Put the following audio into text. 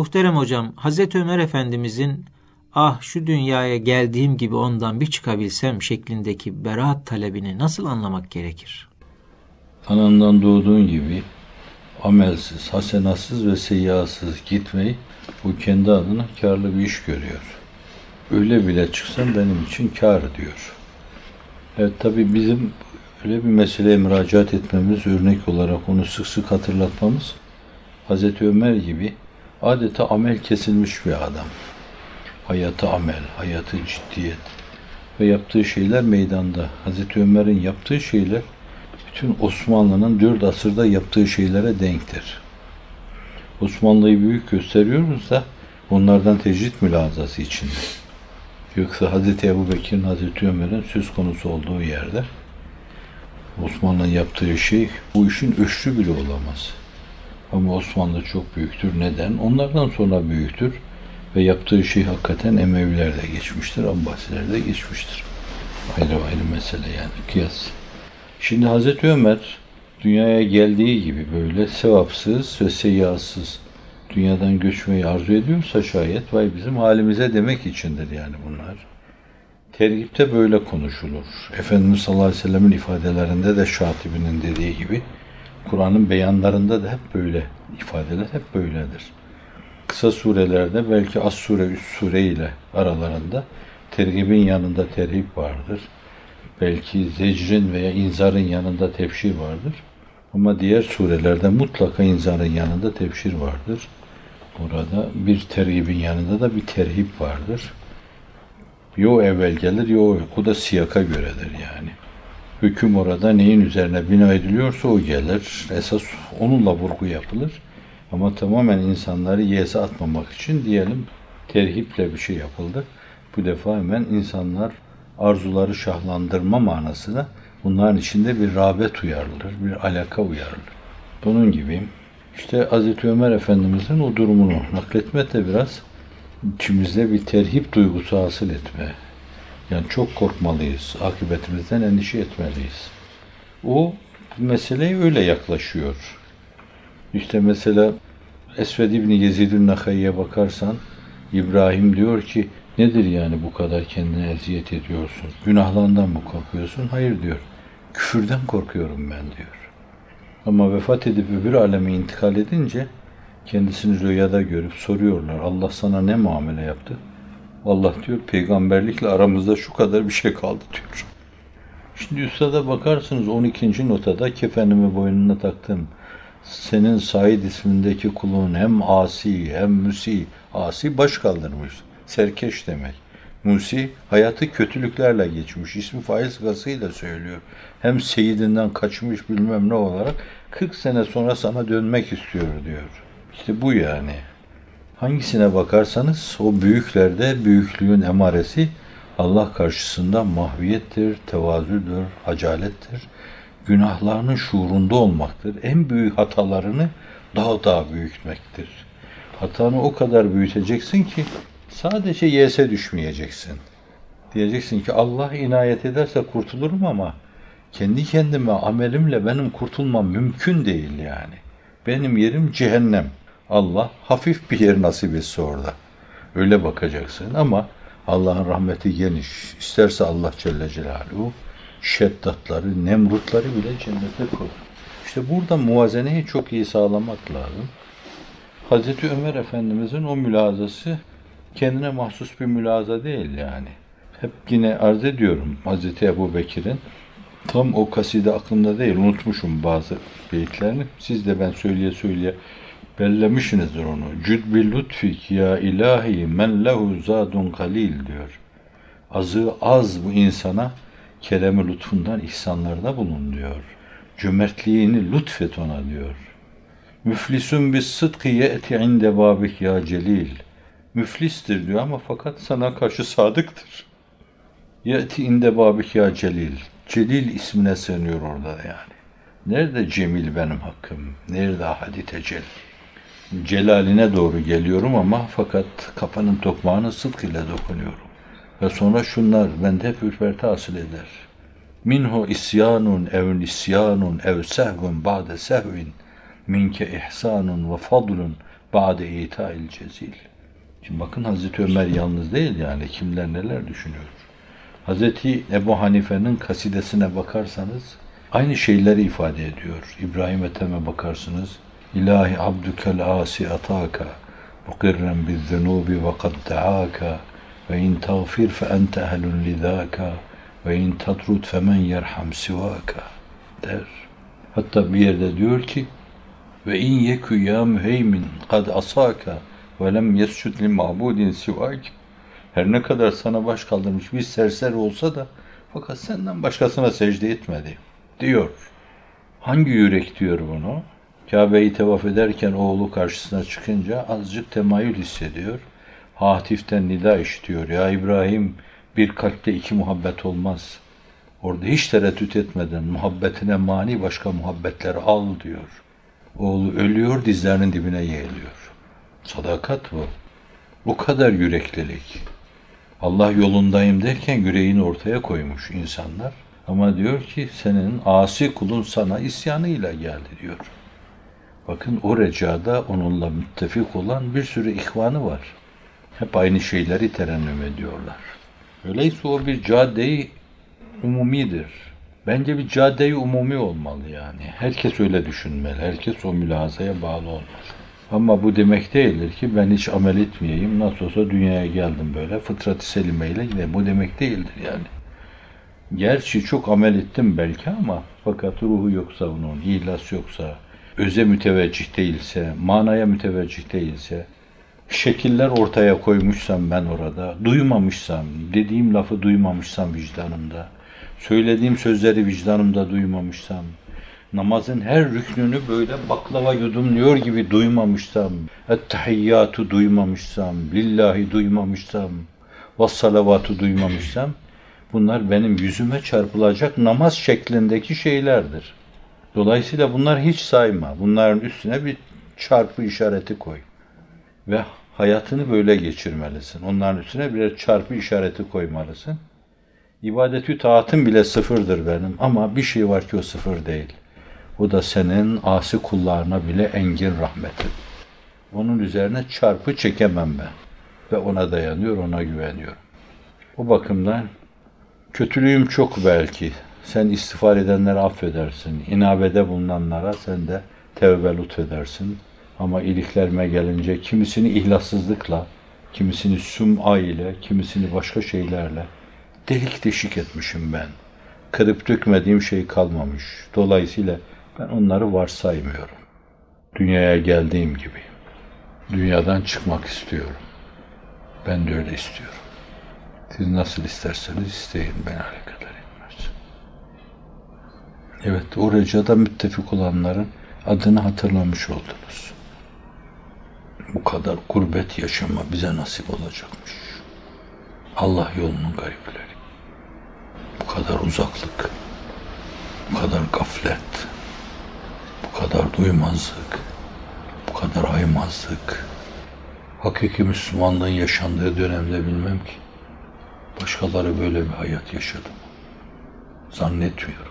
Muhterem hocam, Hazreti Ömer Efendimizin ah şu dünyaya geldiğim gibi ondan bir çıkabilsem şeklindeki beraat talebini nasıl anlamak gerekir? Anandan doğduğun gibi amelsiz, hasenatsız ve seyyasız gitmeyi bu kendi adına karlı bir iş görüyor. Öyle bile çıksam benim için kar diyor. Evet tabi bizim öyle bir meseleye müracaat etmemiz, örnek olarak onu sık sık hatırlatmamız Hazreti Ömer gibi adeta amel kesilmiş bir adam. Hayatı amel, hayatı ciddiyet ve yaptığı şeyler meydanda. Hazreti Ömer'in yaptığı şeyler bütün Osmanlı'nın dört asırda yaptığı şeylere denktir. Osmanlı'yı büyük gösteriyoruz da onlardan tecrit mülazası içinde. Yoksa Hz. Ebu Bekir'in, Hz. Ömer'in söz konusu olduğu yerde Osmanlı'nın yaptığı şey bu işin ölçü bile olamaz. Ama Osmanlı çok büyüktür. Neden? Onlardan sonra büyüktür. Ve yaptığı şey hakikaten Emevilerde geçmiştir, Abbasilerde geçmiştir. Ayrı ayrı mesele yani kıyas. Şimdi Hazreti Ömer dünyaya geldiği gibi böyle sevapsız ve seyyasız dünyadan göçmeyi arzu ediyorsa şayet vay bizim halimize demek içindir yani bunlar. Tergipte böyle konuşulur. Efendimiz sallallahu aleyhi ve sellemin ifadelerinde de Şatibi'nin dediği gibi Kur'an'ın beyanlarında da hep böyle ifadeler hep böyledir. Kısa surelerde belki az sure üst sure ile aralarında tergibin yanında terhip vardır. Belki zecrin veya inzarın yanında tefşir vardır. Ama diğer surelerde mutlaka inzarın yanında tefşir vardır. Burada bir tergibin yanında da bir terhip vardır. Yo evvel gelir, yo o da siyaka göredir yani. Hüküm orada neyin üzerine bina ediliyorsa o gelir. Esas onunla vurgu yapılır. Ama tamamen insanları yese atmamak için diyelim terhiple bir şey yapıldı. Bu defa hemen insanlar arzuları şahlandırma manasına bunların içinde bir rağbet uyarılır, bir alaka uyarılır. Bunun gibi işte Hz. Ömer Efendimiz'in o durumunu nakletme de biraz içimizde bir terhip duygusu hasıl etme. Yani çok korkmalıyız. Akıbetimizden endişe etmeliyiz. O meseleye öyle yaklaşıyor. İşte mesela Esved İbni Yezid-ül Nakay'ye bakarsan İbrahim diyor ki nedir yani bu kadar kendine eziyet ediyorsun? Günahlarından mı korkuyorsun? Hayır diyor. Küfürden korkuyorum ben diyor. Ama vefat edip öbür aleme intikal edince kendisini rüyada görüp soruyorlar. Allah sana ne muamele yaptı? Allah diyor peygamberlikle aramızda şu kadar bir şey kaldı diyor. Şimdi üstada bakarsınız 12. notada kefenimi boynuna taktım. Senin Said ismindeki kulun hem asi hem müsi. Asi baş kaldırmış. Serkeş demek. Musi hayatı kötülüklerle geçmiş. İsmi faiz gazıyla söylüyor. Hem seyidinden kaçmış bilmem ne olarak 40 sene sonra sana dönmek istiyor diyor. İşte bu yani. Hangisine bakarsanız o büyüklerde büyüklüğün emaresi Allah karşısında mahviyettir, tevazüdür, hacalettir. Günahlarının şuurunda olmaktır. En büyük hatalarını daha daha büyütmektir. Hatanı o kadar büyüteceksin ki sadece yese düşmeyeceksin. Diyeceksin ki Allah inayet ederse kurtulurum ama kendi kendime amelimle benim kurtulmam mümkün değil yani. Benim yerim cehennem. Allah hafif bir yer nasip etse orada. Öyle bakacaksın ama Allah'ın rahmeti geniş. İsterse Allah Celle Celaluhu şeddatları, nemrutları bile cennete koyar. İşte burada muvazeneyi çok iyi sağlamak lazım. Hazreti Ömer Efendimizin o mülazası kendine mahsus bir mülaza değil yani. Hep yine arz ediyorum Hazreti Ebu Bekir'in tam o kaside aklımda değil unutmuşum bazı beyitlerini. Siz de ben söyleye söyleye bellemişsinizdir onu. Cüd lütfik ya ilahi men lehu zadun kalil diyor. Azı az bu insana kerem lütfundan ihsanlarda bulun diyor. Cömertliğini lütfet ona diyor. Müflisun bis sıdkı ye'ti inde babik ya celil. Müflistir diyor ama fakat sana karşı sadıktır. Ye'ti inde babik ya celil. Celil ismine sığınıyor orada yani. Nerede Cemil benim hakkım? Nerede Ahadi Tecelli? Celaline doğru geliyorum ama fakat kafanın tokmağını sıdk ile dokunuyorum. Ve sonra şunlar bende hep ürperti hasıl eder. Minhu isyanun ev isyanun ev sehvun ba'de sehvin minke ihsanun ve fadlun ba'de ita'il cezil. Şimdi bakın Hazreti Ömer yalnız değil yani kimler neler düşünüyor. Hazreti Ebu Hanife'nin kasidesine bakarsanız aynı şeyleri ifade ediyor. İbrahim Ethem'e bakarsınız. İlahi abdükel asi ataka mukirren bizzenubi ve kad daaka ve in tağfir fe ente ehlun lidâka ve in tatrut femen yerham sivâka der. Hatta bir yerde diyor ki ve in yekü ya müheymin kad asaka ve lem yescud li ma'budin sivak her ne kadar sana baş kaldırmış bir serser olsa da fakat senden başkasına secde etmedi diyor. Hangi yürek diyor bunu? Kabe'yi tevaf ederken oğlu karşısına çıkınca azıcık temayül hissediyor. Hatiften nida işitiyor. Ya İbrahim bir kalpte iki muhabbet olmaz. Orada hiç tereddüt etmeden muhabbetine mani başka muhabbetler al diyor. Oğlu ölüyor dizlerinin dibine yeğiliyor. Sadakat bu. Bu kadar yüreklilik. Allah yolundayım derken yüreğini ortaya koymuş insanlar. Ama diyor ki senin asi kulun sana isyanıyla geldi diyor. Bakın o recada onunla müttefik olan bir sürü ihvanı var. Hep aynı şeyleri terennüm ediyorlar. Öyleyse o bir cadde-i umumidir. Bence bir cadde-i umumi olmalı yani. Herkes öyle düşünmeli. Herkes o mülazaya bağlı olmalı. Ama bu demek değildir ki ben hiç amel etmeyeyim. Nasıl olsa dünyaya geldim böyle. Fıtrat-ı selimeyle yine bu demek değildir yani. Gerçi çok amel ettim belki ama fakat ruhu yoksa onun, ihlas yoksa, öze müteveccih değilse, manaya müteveccih değilse, şekiller ortaya koymuşsam ben orada, duymamışsam, dediğim lafı duymamışsam vicdanımda, söylediğim sözleri vicdanımda duymamışsam, namazın her rüknünü böyle baklava yudumluyor gibi duymamışsam, ettehiyyatü duymamışsam, lillahi duymamışsam, vassalavatü duymamışsam, bunlar benim yüzüme çarpılacak namaz şeklindeki şeylerdir. Dolayısıyla bunlar hiç sayma. Bunların üstüne bir çarpı işareti koy. Ve hayatını böyle geçirmelisin. Onların üstüne bir çarpı işareti koymalısın. İbadetü taatın bile sıfırdır benim ama bir şey var ki o sıfır değil. O da senin asi kullarına bile engin rahmetin. Onun üzerine çarpı çekemem ben. Ve ona dayanıyor, ona güveniyorum. O bakımdan kötülüğüm çok belki. Sen istiğfar edenleri affedersin. İnabede bulunanlara sen de tevbe lütfedersin. Ama iliklerime gelince kimisini ihlassızlıkla, kimisini süm'a ile, kimisini başka şeylerle delik deşik etmişim ben. Kırıp dökmediğim şey kalmamış. Dolayısıyla ben onları varsaymıyorum. Dünyaya geldiğim gibi. Dünyadan çıkmak istiyorum. Ben de öyle istiyorum. Siz nasıl isterseniz isteyin ben alakadar. Evet o recada müttefik olanların adını hatırlamış oldunuz. Bu kadar gurbet yaşama bize nasip olacakmış. Allah yolunun garipleri. Bu kadar uzaklık, bu kadar gaflet, bu kadar duymazlık, bu kadar aymazlık. Hakiki Müslümanlığın yaşandığı dönemde bilmem ki başkaları böyle bir hayat yaşadı mı? Zannetmiyorum.